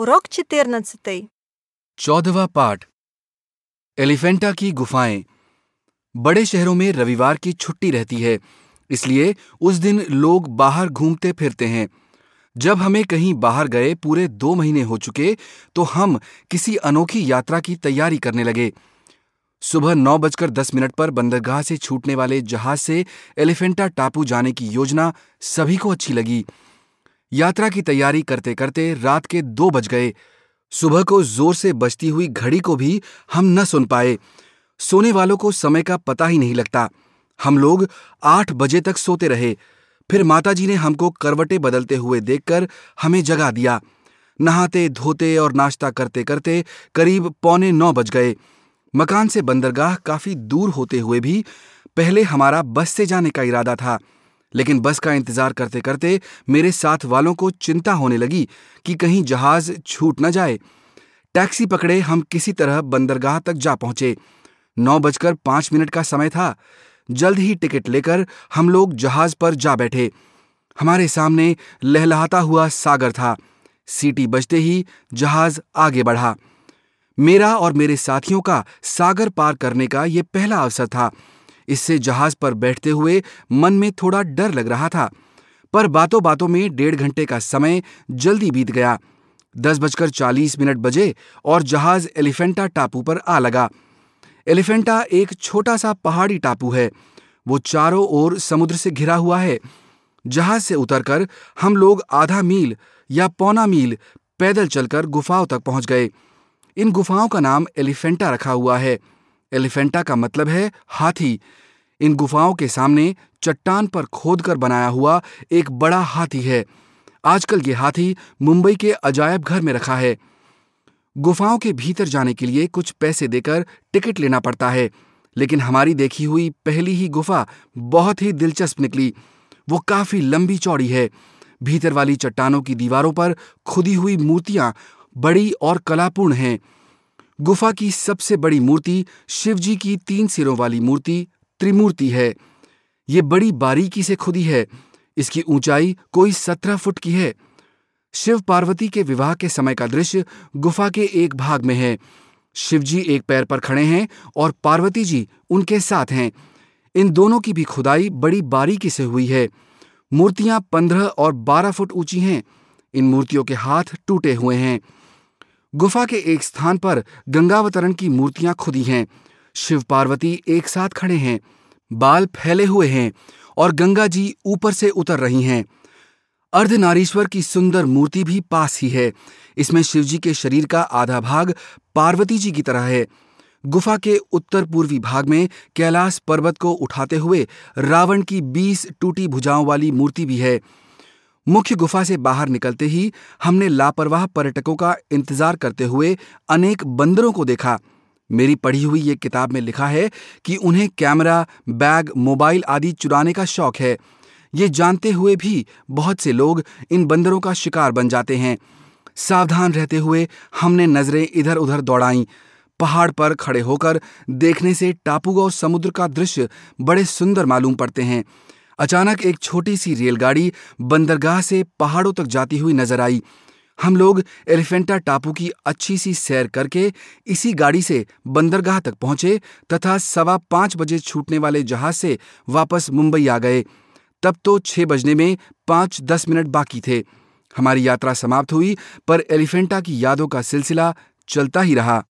Урок 14. चौदहवा पाठ एलिफेंटा की गुफाएं बड़े शहरों में रविवार की छुट्टी रहती है इसलिए उस दिन लोग बाहर घूमते फिरते हैं जब हमें कहीं बाहर गए पूरे दो महीने हो चुके तो हम किसी अनोखी यात्रा की तैयारी करने लगे सुबह नौ बजकर दस मिनट पर बंदरगाह से छूटने वाले जहाज से एलिफेंटा टापू जाने की योजना सभी को अच्छी लगी यात्रा की तैयारी करते करते रात के दो बज गए। सुबह को ज़ोर से बजती हुई घड़ी को भी हम न सुन पाए। सोने वालों को समय का पता ही नहीं लगता। हम लोग आठ बजे तक सोते रहे। फिर माताजी ने हमको करवटे बदलते हुए देखकर हमें जगा दिया। नहाते, धोते और नाश्ता करते करते करीब पौने नौ बज गए। मकान से बंदरगाह काफ़ी दूर होते हुए भी पहले हमारा बस से जाने का इरादा था। लेकिन बस का इंतज़ार करते करते मेरे साथ वालों को चिंता होने लगी कि कहीं जहाज़ छूट न जाए। टैक्सी पकड़े हम किसी तरह बंदरगाह तक जा पहुँचे। नौ बजकर पाँच मिनट का समय था। जल्द ही टिकट लेकर हम लोग जहाज़ पर जा बैठे। हमारे सामने लहलहाता हुआ सागर था। सीटी बजते ही जहाज़ आगे बढ़ा। मेरा और मेरे साथियों का सागर पार करने का यह पहला अवसर था। इससे जहाज़ पर बैठते हुए मन में थोड़ा डर लग रहा था। पर बातों बातों में डेढ़ घंटे का समय जल्दी बीत गया। दस बजकर चालीस मिनट बजे और जहाज़ एलिफेंटा टापू पर आ लगा। एलिफेंटा एक छोटा सा पहाड़ी टापू है। वो चारों ओर समुद्र से घिरा हुआ है। जहाज़ से उतरकर हम लोग आधा मील या पौना मील पैदल चलकर गुफाओं तक पहुँच गए। इन गुफाओं का नाम एलिफेंटा रखा हुआ है। एलिफेंटा का मतलब है हाथी। इन गुफाओं के सामने चट्टान पर खोदकर बनाया हुआ एक बड़ा हाथी है। आजकल ये हाथी मुंबई के अजायब घर में रखा है। गुफाओं के भीतर जाने के लिए कुछ पैसे देकर टिकट लेना पड़ता है, लेकिन हमारी देखी हुई पहली ही गुफा बहुत ही दिलचस्प निकली। वो काफ़ी लंबी चौड़ी है। भीतर वाली चट्टानों की दीवारों पर खुदी हुई मूर्तियाँ बड़ी और कलापूर्ण हैं। गुफा की सबसे बड़ी मूर्ति शिवजी की तीन सिरों वाली मूर्ति त्रिमूर्ति है। ये बड़ी बारीकी से खुदी है। इसकी ऊंचाई कोई सत्रह फुट की है। शिव पार्वती के विवाह के समय का दृश्य गुफा के एक भाग में है। शिवजी एक पैर पर खड़े हैं और पार्वती जी उनके साथ हैं। इन दोनों की भी खुदाई बड़ी बारीकी से हुई है। मूर्तियाँ पंद्रह और बारह फुट ऊँची हैं। इन मूर्तियों के हाथ टूटे हुए हैं। गुफा के एक स्थान पर गंगावतरण की मूर्तियाँ खुदी हैं। शिव पार्वती एक साथ खड़े हैं, बाल फैले हुए हैं और गंगा जी ऊपर से उतर रही हैं। अर्धनारीश्वर की सुंदर मूर्ति भी पास ही है। इसमें शिवजी के शरीर का आधा भाग पार्वती जी की तरह है। गुफा के उत्तर पूर्वी भाग में कैलाश पर्वत को उठाते हुए रावण की बीस टूटी भुजाओं वाली मूर्ति भी है। मुख्य गुफा से बाहर निकलते ही हमने लापरवाह पर्यटकों का इंतज़ार करते हुए अनेक बंदरों को देखा। मेरी पढ़ी हुई ये किताब में लिखा है कि उन्हें कैमरा, बैग, मोबाइल आदि चुराने का शौक है। ये जानते हुए भी बहुत से लोग इन बंदरों का शिकार बन जाते हैं। सावधान रहते हुए हमने नज़रें इधर उधर दौड़ाईं। पहाड़ पर खड़े होकर देखने से टापू और समुद्र का दृश्य बड़े सुंदर मालूम पड़ते हैं। अचानक एक छोटी सी रेलगाड़ी बंदरगाह से पहाड़ों तक जाती हुई नज़र आई। हम लोग एलिफेंटा टापू की अच्छी सी सैर करके इसी गाड़ी से बंदरगाह तक पहुँचे तथा सवा पाँच बजे छूटने वाले जहाज़ से वापस मुंबई आ गए। तब तो छह बजने में पाँच दस मिनट बाकी थे। हमारी यात्रा समाप्त हुई, पर एलिफेंटा की यादों का सिलसिला चलता ही रहा।